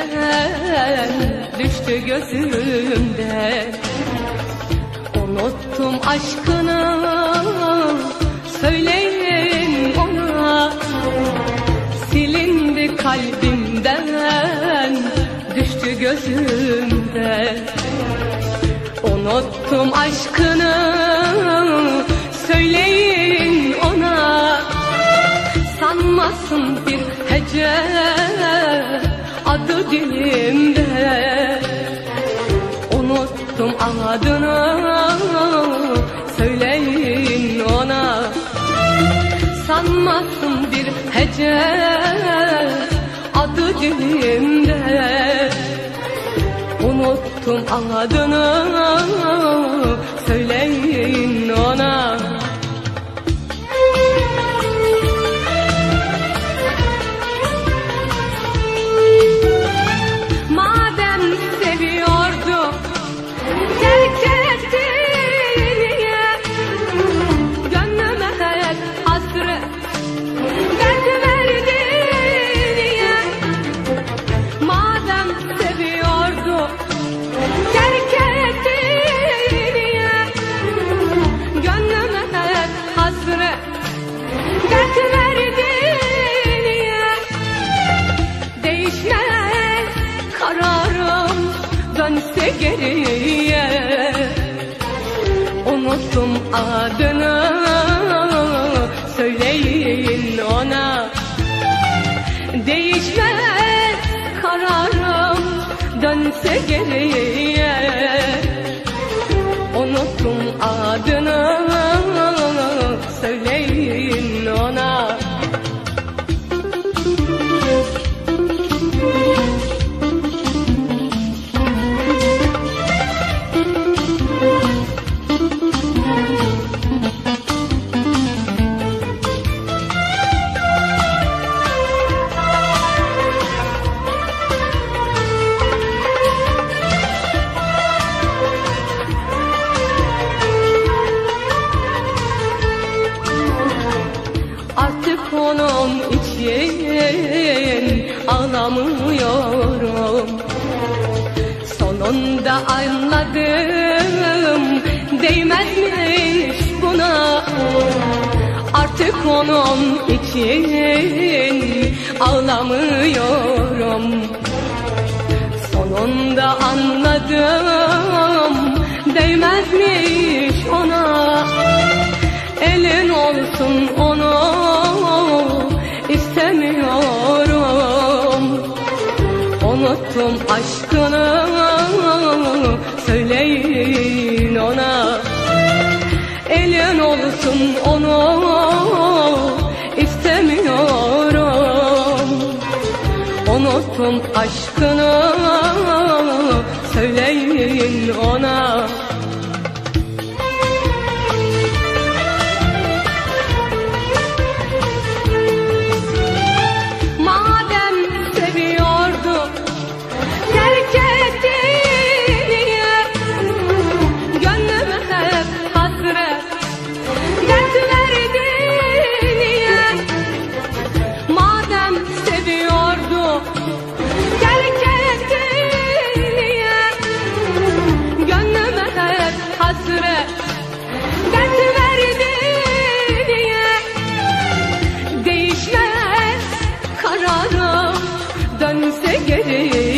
kalbimden düştü gözümden Unuttum aşkını söyleyin ona Silindi kalbimden düştü gözümden Unuttum aşkını dilimde. Unuttum adını söyleyin ona. Sanmasın bir hece adı dilimde. Unuttum adını söyleyin ona dönse geriye. Unuttum adını söyleyin ona. Değişmez kararım dönse geriye. Unuttum adını söyleyin ona Artık onun için ağlamıyorum. Sonunda anladım değmezmiş buna? Artık onun için ağlamıyorum. Sonunda anladım değmezmiş onu istemiyorum. Unuttum aşkını Değişmez kararım dönse geriye